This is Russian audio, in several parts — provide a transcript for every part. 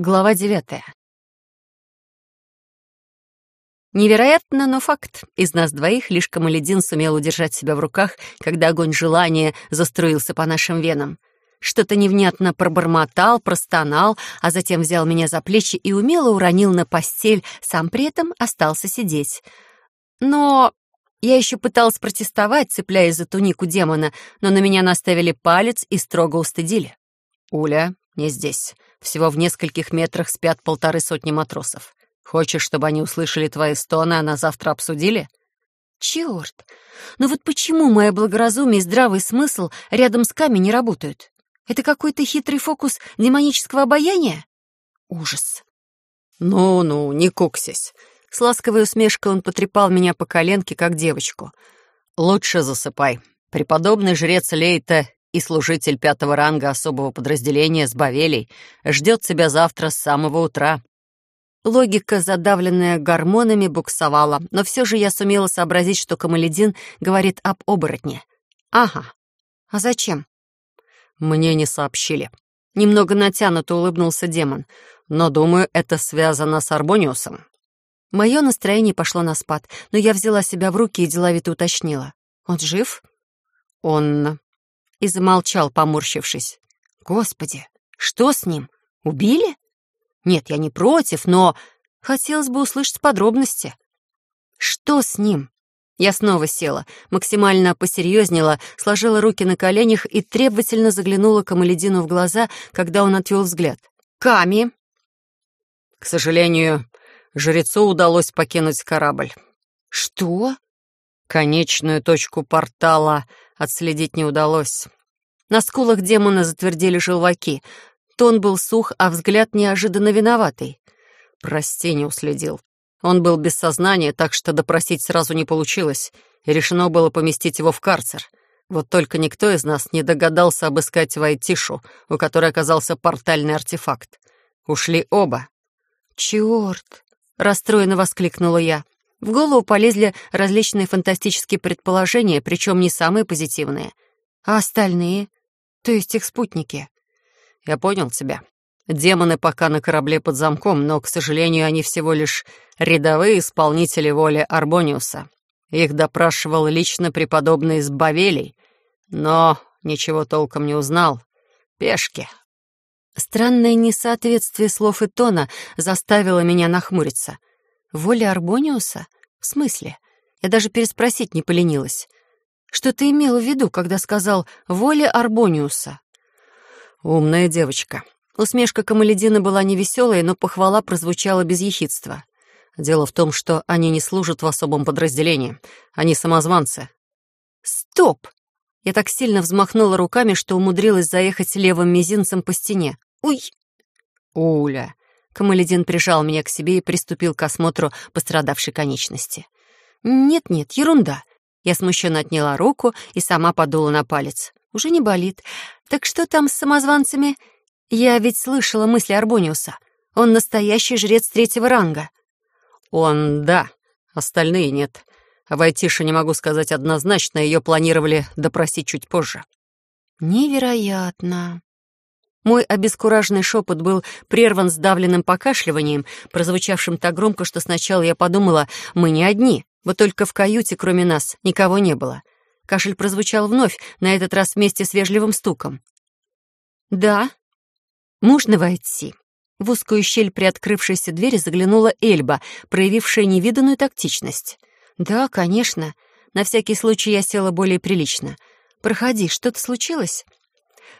Глава девятая. Невероятно, но факт. Из нас двоих лишь Камаледин сумел удержать себя в руках, когда огонь желания заструился по нашим венам. Что-то невнятно пробормотал, простонал, а затем взял меня за плечи и умело уронил на постель, сам при этом остался сидеть. Но я еще пыталась протестовать, цепляясь за тунику демона, но на меня наставили палец и строго устыдили. «Уля, не здесь. Всего в нескольких метрах спят полторы сотни матросов. Хочешь, чтобы они услышали твои стоны, а на завтра обсудили?» «Черт! Ну вот почему мое благоразумие и здравый смысл рядом с Ками не работают? Это какой-то хитрый фокус демонического обаяния? Ужас!» «Ну-ну, не куксись!» С ласковой усмешкой он потрепал меня по коленке, как девочку. «Лучше засыпай. Преподобный жрец Лейта и служитель пятого ранга особого подразделения с Бавелей ждет тебя завтра с самого утра». Логика, задавленная гормонами, буксовала, но все же я сумела сообразить, что Камаледин говорит об оборотне. «Ага. А зачем?» «Мне не сообщили». Немного натянуто улыбнулся демон. «Но, думаю, это связано с Арбониусом». Мое настроение пошло на спад, но я взяла себя в руки и деловито уточнила. «Он жив?» «Он и замолчал, поморщившись. «Господи, что с ним? Убили? Нет, я не против, но хотелось бы услышать подробности. Что с ним?» Я снова села, максимально посерьезнела, сложила руки на коленях и требовательно заглянула Камаледину в глаза, когда он отвел взгляд. «Ками!» «К сожалению, жрецу удалось покинуть корабль». «Что?» Конечную точку портала отследить не удалось. На скулах демона затвердели желваки. Тон был сух, а взгляд неожиданно виноватый. Прости, не уследил. Он был без сознания, так что допросить сразу не получилось, и решено было поместить его в карцер. Вот только никто из нас не догадался обыскать Вайтишу, у которой оказался портальный артефакт. Ушли оба. «Чёрт!» — расстроенно воскликнула я. В голову полезли различные фантастические предположения, причем не самые позитивные. А остальные? То есть их спутники? Я понял тебя. Демоны пока на корабле под замком, но, к сожалению, они всего лишь рядовые исполнители воли Арбониуса. Их допрашивал лично преподобный из Бавелей, но ничего толком не узнал. Пешки. Странное несоответствие слов и тона заставило меня нахмуриться. Воля Арбониуса? В смысле? Я даже переспросить не поленилась. Что ты имел в виду, когда сказал «воля Арбониуса»? Умная девочка. Усмешка Камаледина была невеселой, но похвала прозвучала без ехидства. Дело в том, что они не служат в особом подразделении. Они самозванцы. Стоп! Я так сильно взмахнула руками, что умудрилась заехать левым мизинцем по стене. Уй! Уля, Камаледин прижал меня к себе и приступил к осмотру пострадавшей конечности. «Нет-нет, ерунда». Я смущенно отняла руку и сама подула на палец. «Уже не болит. Так что там с самозванцами? Я ведь слышала мысли Арбониуса. Он настоящий жрец третьего ранга». «Он — да, остальные — нет. А Вайтиша не могу сказать однозначно, ее планировали допросить чуть позже». «Невероятно», мой обескураженный шепот был прерван сдавленным покашливанием, прозвучавшим так громко, что сначала я подумала, мы не одни, вот только в каюте, кроме нас, никого не было. Кашель прозвучал вновь, на этот раз вместе с вежливым стуком. «Да? Можно войти?» В узкую щель приоткрывшейся двери заглянула Эльба, проявившая невиданную тактичность. «Да, конечно. На всякий случай я села более прилично. Проходи, что-то случилось?»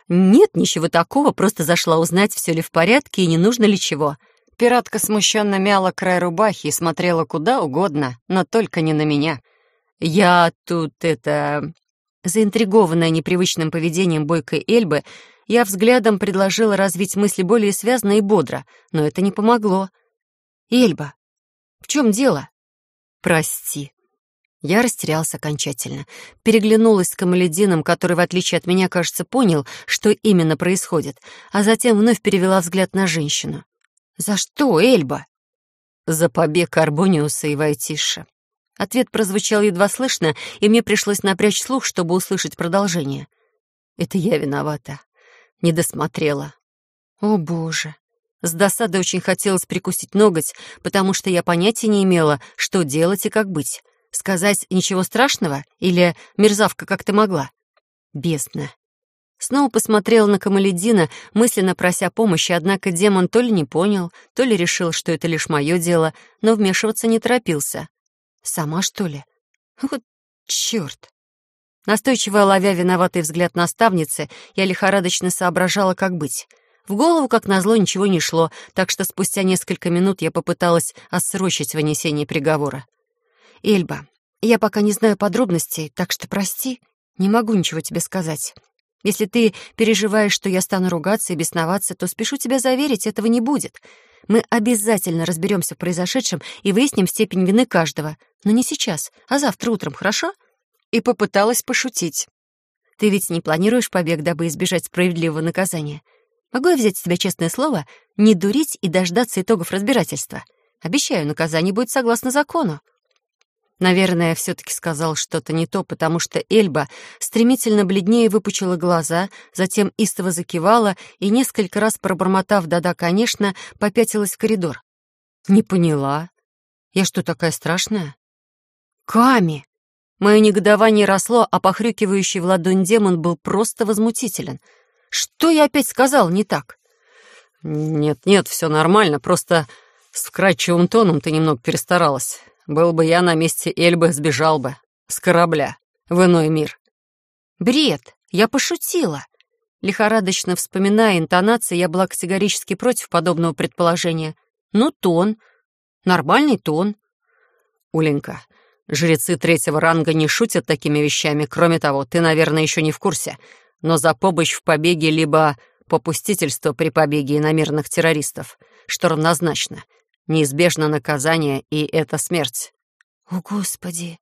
«Нет, ничего такого, просто зашла узнать, все ли в порядке и не нужно ли чего». Пиратка смущенно мяла край рубахи и смотрела куда угодно, но только не на меня. «Я тут это...» Заинтригованная непривычным поведением бойкой Эльбы, я взглядом предложила развить мысли более связно и бодро, но это не помогло. «Эльба, в чем дело?» «Прости», я растерялся окончательно. Переглянулась с Камаледином, который, в отличие от меня, кажется, понял, что именно происходит, а затем вновь перевела взгляд на женщину. «За что, Эльба?» «За побег Арбониуса и Вайтиша». Ответ прозвучал едва слышно, и мне пришлось напрячь слух, чтобы услышать продолжение. «Это я виновата. Не досмотрела». «О, Боже!» С досадой очень хотелось прикусить ноготь, потому что я понятия не имела, что делать и как быть. Сказать «ничего страшного» или «мерзавка, как ты могла»? Бездна. Снова посмотрела на Камаледина, мысленно прося помощи, однако демон то ли не понял, то ли решил, что это лишь мое дело, но вмешиваться не торопился. Сама, что ли? Вот черт! Настойчиво ловя виноватый взгляд наставницы, я лихорадочно соображала, как быть. В голову, как назло, ничего не шло, так что спустя несколько минут я попыталась отсрочить вынесение приговора. «Эльба, я пока не знаю подробностей, так что прости, не могу ничего тебе сказать. Если ты переживаешь, что я стану ругаться и бесноваться, то спешу тебя заверить, этого не будет. Мы обязательно разберемся в произошедшем и выясним степень вины каждого. Но не сейчас, а завтра утром, хорошо?» И попыталась пошутить. «Ты ведь не планируешь побег, дабы избежать справедливого наказания? Могу я взять с тебя честное слово, не дурить и дождаться итогов разбирательства? Обещаю, наказание будет согласно закону». Наверное, все-таки сказал что-то не то, потому что Эльба стремительно бледнее выпучила глаза, затем истово закивала и, несколько раз пробормотав «да-да, конечно», попятилась в коридор. «Не поняла. Я что, такая страшная?» «Ками!» Мое негодование росло, а похрюкивающий в ладонь демон был просто возмутителен. «Что я опять сказал не так?» «Нет-нет, все нормально, просто с вкрадчивым тоном ты немного перестаралась. Был бы я на месте Эльбы, сбежал бы. С корабля. В иной мир. Бред. Я пошутила. Лихорадочно вспоминая интонации, я была категорически против подобного предположения. Ну, тон. Нормальный тон. Уленька, жрецы третьего ранга не шутят такими вещами. Кроме того, ты, наверное, еще не в курсе. Но за помощь в побеге либо попустительство при побеге иномерных террористов, что равнозначно — Неизбежно наказание, и это смерть. О, Господи!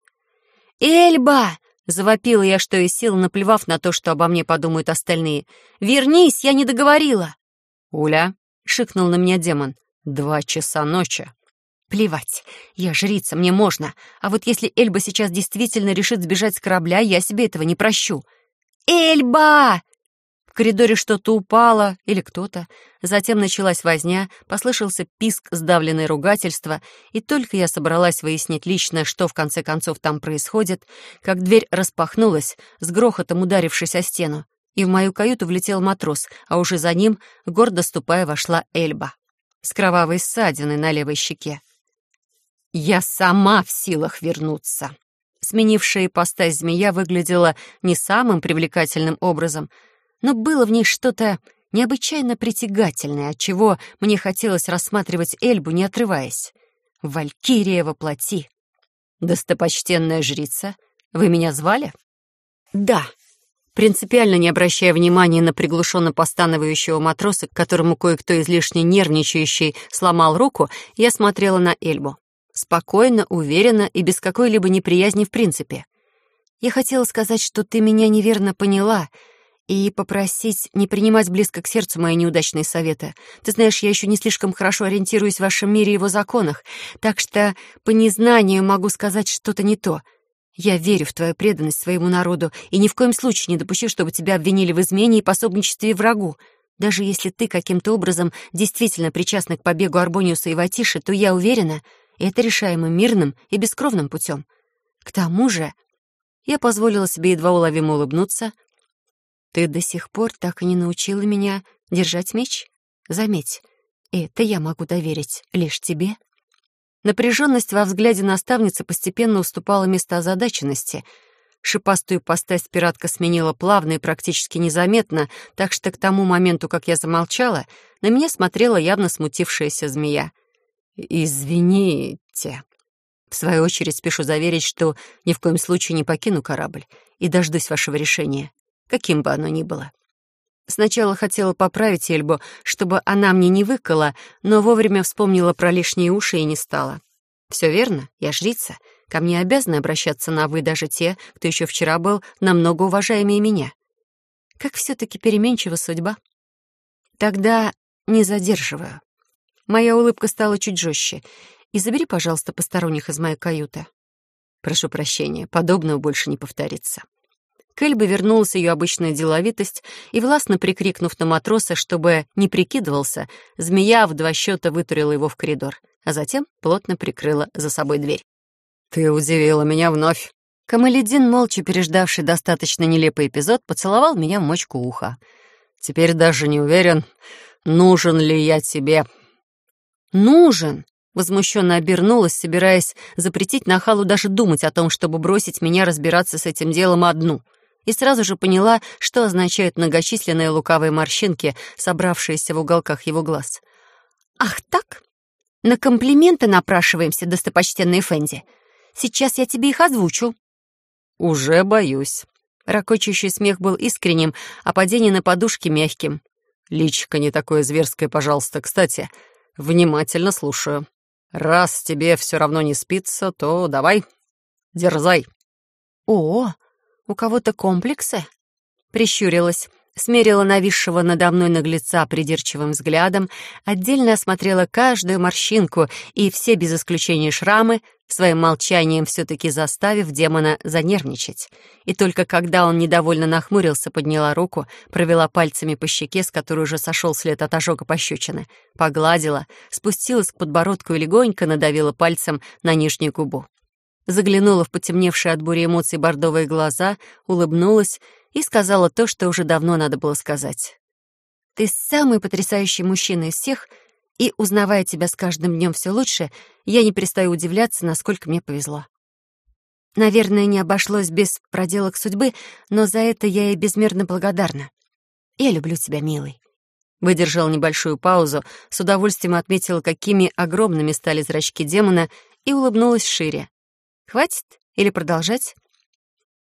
Эльба! Завопила я, что из сил, наплевав на то, что обо мне подумают остальные. «Вернись, я не договорила!» «Уля!» — шикнул на меня демон. «Два часа ночи!» «Плевать, я жрица, мне можно. А вот если Эльба сейчас действительно решит сбежать с корабля, я себе этого не прощу». «Эльба!» Коридоре что-то упало или кто-то. Затем началась возня, послышался писк, сдавленное ругательство, и только я собралась выяснить лично, что в конце концов там происходит, как дверь распахнулась, с грохотом ударившись о стену, и в мою каюту влетел матрос, а уже за ним, гордо ступая, вошла Эльба с кровавой ссадиной на левой щеке. Я сама в силах вернуться. Сменившая ипостась змея выглядела не самым привлекательным образом — но было в ней что-то необычайно притягательное, от чего мне хотелось рассматривать Эльбу, не отрываясь. Валькирия во плоти. «Достопочтенная жрица, вы меня звали?» «Да», принципиально не обращая внимания на приглушенно постановающего матроса, которому кое-кто излишне нервничающий сломал руку, я смотрела на Эльбу. Спокойно, уверенно и без какой-либо неприязни в принципе. «Я хотела сказать, что ты меня неверно поняла», и попросить не принимать близко к сердцу мои неудачные советы. Ты знаешь, я еще не слишком хорошо ориентируюсь в вашем мире и его законах, так что по незнанию могу сказать что-то не то. Я верю в твою преданность своему народу и ни в коем случае не допущу, чтобы тебя обвинили в измене и пособничестве врагу. Даже если ты каким-то образом действительно причастна к побегу Арбониуса и Ватиши, то я уверена, это решаемо мирным и бескровным путем. К тому же я позволила себе едва уловимо улыбнуться — ты до сих пор так и не научила меня держать меч? Заметь, это я могу доверить лишь тебе. Напряженность во взгляде наставницы постепенно уступала место озадаченности. Шипастую постась пиратка сменила плавно и практически незаметно, так что к тому моменту, как я замолчала, на меня смотрела явно смутившаяся змея. «Извините». В свою очередь спешу заверить, что ни в коем случае не покину корабль и дождусь вашего решения каким бы оно ни было. Сначала хотела поправить Эльбу, чтобы она мне не выкала, но вовремя вспомнила про лишние уши и не стала. Все верно, я жрица. Ко мне обязаны обращаться на «вы» даже те, кто еще вчера был намного уважаемее меня. Как все-таки переменчива судьба. Тогда не задерживаю. Моя улыбка стала чуть жестче. И забери, пожалуйста, посторонних из моей каюты. Прошу прощения, подобного больше не повторится. К Эльбе вернулась ее обычная деловитость, и, властно прикрикнув на матроса, чтобы не прикидывался, змея в два счета вытурила его в коридор, а затем плотно прикрыла за собой дверь. «Ты удивила меня вновь». Камаледин, молча переждавший достаточно нелепый эпизод, поцеловал меня в мочку уха. «Теперь даже не уверен, нужен ли я тебе». «Нужен!» Возмущенно обернулась, собираясь запретить Нахалу даже думать о том, чтобы бросить меня разбираться с этим делом одну — и сразу же поняла, что означают многочисленные лукавые морщинки, собравшиеся в уголках его глаз. «Ах так? На комплименты напрашиваемся, достопочтенный Фэнди. Сейчас я тебе их озвучу». «Уже боюсь». Рокочущий смех был искренним, а падение на подушке мягким. «Личико не такое зверское, пожалуйста. Кстати, внимательно слушаю. Раз тебе все равно не спится, то давай, дерзай». «О, у кого-то комплексы?» Прищурилась, смерила нависшего надо мной наглеца придирчивым взглядом, отдельно осмотрела каждую морщинку и все без исключения шрамы, своим молчанием все-таки заставив демона занервничать. И только когда он недовольно нахмурился, подняла руку, провела пальцами по щеке, с которой уже сошел след от ожога пощечины, погладила, спустилась к подбородку и легонько надавила пальцем на нижнюю губу заглянула в потемневшие от бури эмоций бордовые глаза, улыбнулась и сказала то, что уже давно надо было сказать. «Ты самый потрясающий мужчина из всех, и, узнавая тебя с каждым днем все лучше, я не перестаю удивляться, насколько мне повезло. Наверное, не обошлось без проделок судьбы, но за это я ей безмерно благодарна. Я люблю тебя, милый». Выдержал небольшую паузу, с удовольствием отметила, какими огромными стали зрачки демона, и улыбнулась шире. Хватит? Или продолжать?»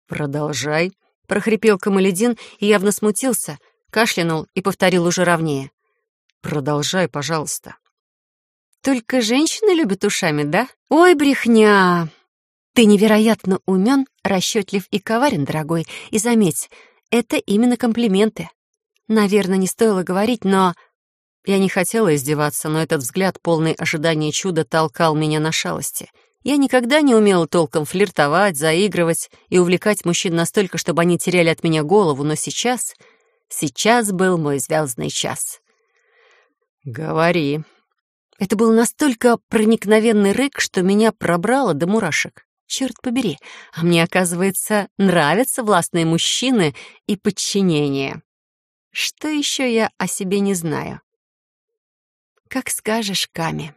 «Продолжай», — прохрипел Камаледин и явно смутился, кашлянул и повторил уже ровнее. «Продолжай, пожалуйста». «Только женщины любят ушами, да? Ой, брехня! Ты невероятно умен, расчетлив и коварен, дорогой, и заметь, это именно комплименты. Наверное, не стоило говорить, но...» Я не хотела издеваться, но этот взгляд, полный ожидания чуда, толкал меня на шалости — я никогда не умела толком флиртовать, заигрывать и увлекать мужчин настолько, чтобы они теряли от меня голову, но сейчас... Сейчас был мой звездный час. «Говори». Это был настолько проникновенный рык, что меня пробрало до мурашек. Черт побери, а мне, оказывается, нравятся властные мужчины и подчинение. Что еще я о себе не знаю? Как скажешь, Ками.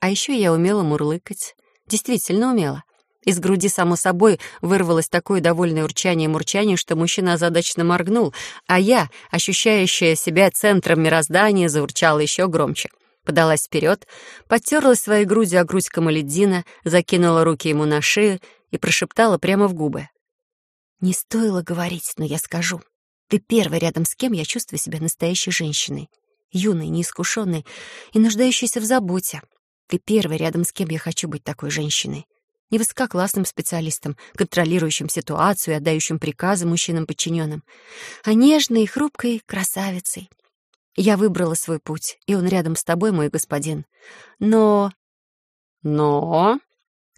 А еще я умела мурлыкать. Действительно умела. Из груди, само собой, вырвалось такое довольное урчание-мурчание, что мужчина озадаченно моргнул, а я, ощущающая себя центром мироздания, заурчала еще громче. Подалась вперед, потерлась своей грудью о грудь Камаледдина, закинула руки ему на шею и прошептала прямо в губы. «Не стоило говорить, но я скажу. Ты первый рядом с кем я чувствую себя настоящей женщиной, юной, неискушенной и нуждающейся в заботе. Ты первый, рядом с кем я хочу быть такой женщиной. Не высококлассным специалистом, контролирующим ситуацию и отдающим приказы мужчинам-подчиненным, а нежной и хрупкой красавицей. Я выбрала свой путь, и он рядом с тобой, мой господин. Но... Но...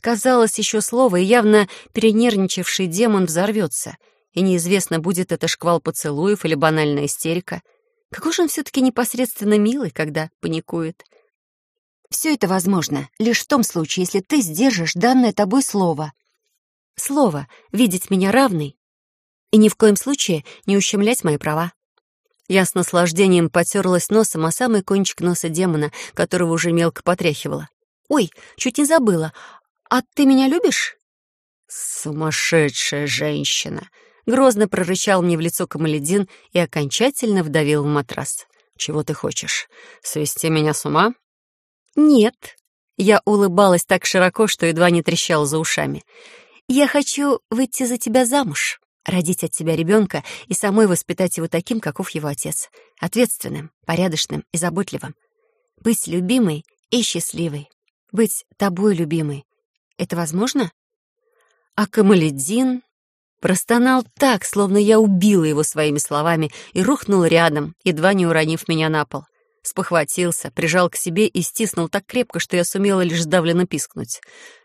Казалось, еще слово, и явно перенервничавший демон взорвется, и неизвестно, будет это шквал поцелуев или банальная истерика. Какой же он все-таки непосредственно милый, когда паникует. Все это возможно лишь в том случае, если ты сдержишь данное тобой слово. Слово — видеть меня равной и ни в коем случае не ущемлять мои права. Я с наслаждением потерлась носом, а самый кончик носа демона, которого уже мелко потряхивала. «Ой, чуть не забыла. А ты меня любишь?» «Сумасшедшая женщина!» Грозно прорычал мне в лицо Камаледин и окончательно вдавил в матрас. «Чего ты хочешь? Свести меня с ума?» «Нет». Я улыбалась так широко, что едва не трещала за ушами. «Я хочу выйти за тебя замуж, родить от тебя ребенка и самой воспитать его таким, каков его отец, ответственным, порядочным и заботливым. Быть любимой и счастливой. Быть тобой любимой. Это возможно?» А Камаледдин простонал так, словно я убила его своими словами, и рухнул рядом, едва не уронив меня на пол спохватился, прижал к себе и стиснул так крепко, что я сумела лишь сдавленно пискнуть.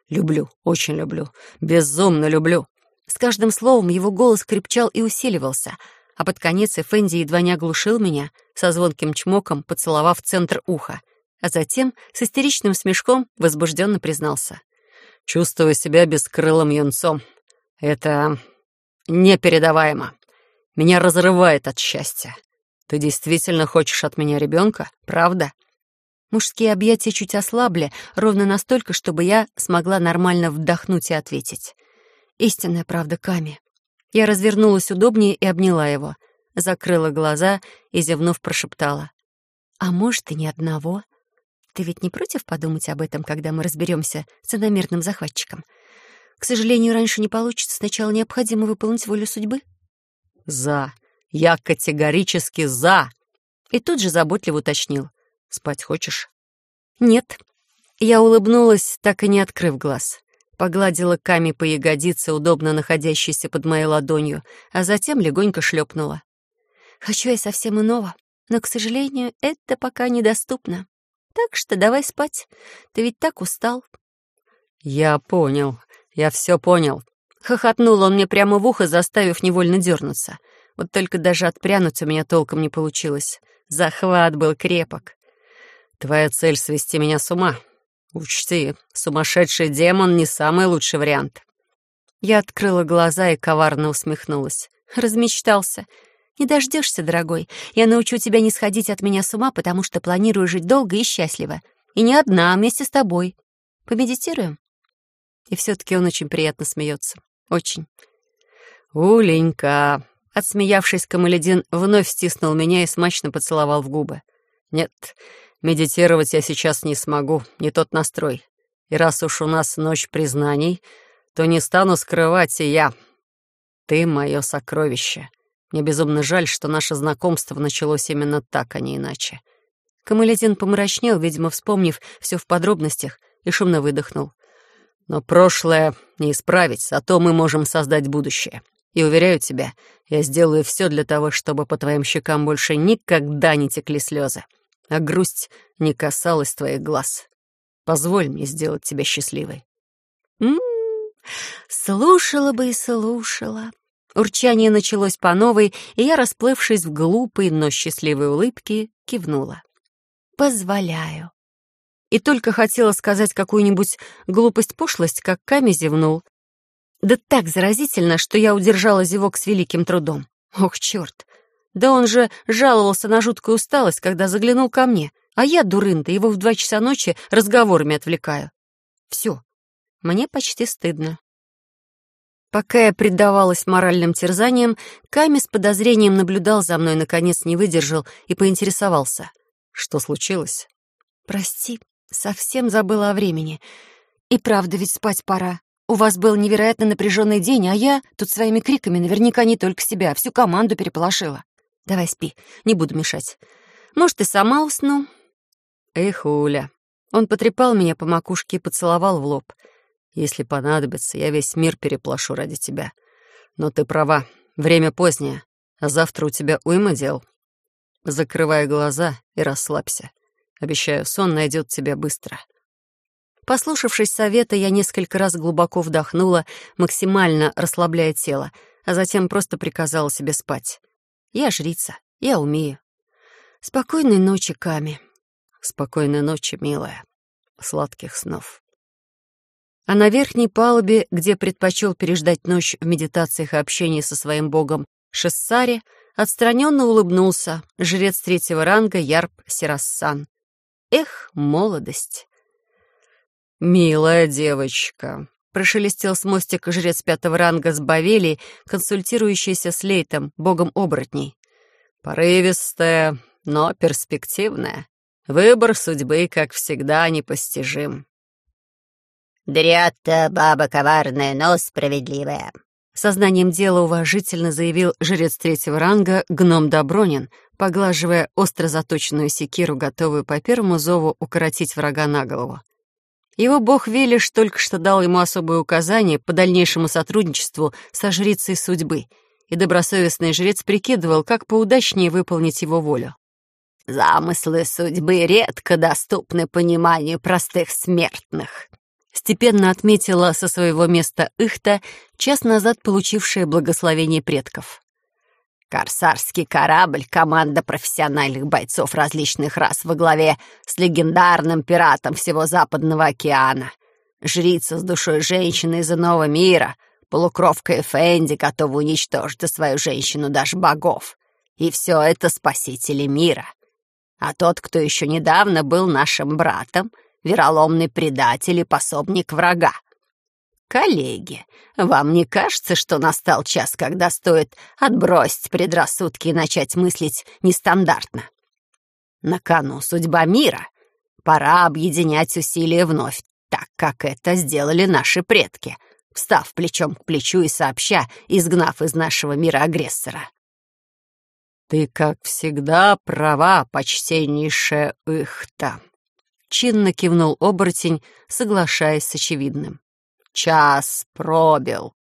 «Люблю, очень люблю, безумно люблю. С каждым словом его голос крепчал и усиливался, а под конец Эфенди едва не оглушил меня, со звонким чмоком поцеловав центр уха, а затем с истеричным смешком возбужденно признался. «Чувствую себя бескрылым юнцом. Это непередаваемо. Меня разрывает от счастья. Ты действительно хочешь от меня ребенка, правда?» Мужские объятия чуть ослабли, ровно настолько, чтобы я смогла нормально вдохнуть и ответить. Истинная правда Ками. Я развернулась удобнее и обняла его, закрыла глаза и, зевнув, прошептала. «А может, и ни одного? Ты ведь не против подумать об этом, когда мы разберемся с иномерным захватчиком? К сожалению, раньше не получится. Сначала необходимо выполнить волю судьбы». «За! Я категорически за!» И тут же заботливо уточнил. «Спать хочешь?» «Нет». Я улыбнулась, так и не открыв глаз. Погладила Ками по ягодице, удобно находящейся под моей ладонью, а затем легонько шлепнула. «Хочу я совсем иного, но, к сожалению, это пока недоступно. Так что давай спать. Ты ведь так устал». «Я понял. Я все понял». Хохотнул он мне прямо в ухо, заставив невольно дернуться. Вот только даже отпрянуть у меня толком не получилось. Захват был крепок. Твоя цель — свести меня с ума. Учти, сумасшедший демон — не самый лучший вариант. Я открыла глаза и коварно усмехнулась. Размечтался. Не дождешься, дорогой. Я научу тебя не сходить от меня с ума, потому что планирую жить долго и счастливо. И не одна, а вместе с тобой. Помедитируем? И все-таки он очень приятно смеется. Очень. «Уленька!» Отсмеявшись, Камаледин вновь стиснул меня и смачно поцеловал в губы. «Нет, Медитировать я сейчас не смогу, не тот настрой. И раз уж у нас ночь признаний, то не стану скрывать и я. Ты — мое сокровище. Мне безумно жаль, что наше знакомство началось именно так, а не иначе. Камалетин помрачнел, видимо, вспомнив все в подробностях, и шумно выдохнул. Но прошлое не исправить, зато мы можем создать будущее. И уверяю тебя, я сделаю все для того, чтобы по твоим щекам больше никогда не текли слезы а грусть не касалась твоих глаз. Позволь мне сделать тебя счастливой. М-м, слушала бы и слушала. Урчание началось по новой, и я, расплывшись в глупой, но счастливой улыбке, кивнула. «Позволяю». И только хотела сказать какую-нибудь глупость-пошлость, как Ками зевнул. Да так заразительно, что я удержала зевок с великим трудом. Ох, черт! Да он же жаловался на жуткую усталость, когда заглянул ко мне, а я, дурында, его в два часа ночи разговорами отвлекаю. Все, мне почти стыдно. Пока я предавалась моральным терзаниям, Ками с подозрением наблюдал за мной, наконец не выдержал и поинтересовался. Что случилось? Прости, совсем забыла о времени. И правда ведь спать пора. У вас был невероятно напряженный день, а я тут своими криками наверняка не только себя, а всю команду переполошила. Давай спи, не буду мешать. Может, и сама усну. Эх, Уля. Он потрепал меня по макушке и поцеловал в лоб. Если понадобится, я весь мир переплашу ради тебя. Но ты права, время позднее, а завтра у тебя уйма дел. Закрывай глаза и расслабься. Обещаю, сон найдет тебя быстро. Послушавшись совета, я несколько раз глубоко вдохнула, максимально расслабляя тело, а затем просто приказала себе спать. Я жрица, я умею. Спокойной ночи, Ками. Спокойной ночи, милая. Сладких снов. А на верхней палубе, где предпочел переждать ночь в медитациях и общении со своим богом Шессаре, отстраненно улыбнулся жрец третьего ранга Ярб Сирассан. Эх, молодость! «Милая девочка», Прошелестел с мостика жрец пятого ранга с Бавелией, консультирующийся с Лейтом, богом оборотней. «Порывистая, но перспективная. Выбор судьбы, как всегда, непостижим». «Дрята баба коварная, но справедливая», Сознанием дела уважительно заявил жрец третьего ранга гном Добронин, поглаживая остро заточенную секиру, готовую по первому зову укоротить врага на голову. Его бог Велиш только что дал ему особые указания по дальнейшему сотрудничеству со жрицей судьбы, и добросовестный жрец прикидывал, как поудачнее выполнить его волю. «Замыслы судьбы редко доступны пониманию простых смертных», — степенно отметила со своего места Ихта, час назад получившая благословение предков. Корсарский корабль — команда профессиональных бойцов различных рас во главе с легендарным пиратом всего Западного океана. Жрица с душой женщины из иного мира, полукровка Эфенди, готова уничтожить свою женщину даже богов. И все это спасители мира. А тот, кто еще недавно был нашим братом, вероломный предатель и пособник врага. «Коллеги, вам не кажется, что настал час, когда стоит отбросить предрассудки и начать мыслить нестандартно? На кону судьба мира. Пора объединять усилия вновь, так как это сделали наши предки, встав плечом к плечу и сообща, изгнав из нашего мира агрессора». «Ты, как всегда, права, почтеннейшая Ихта», — чинно кивнул оборотень, соглашаясь с очевидным. Час пробил.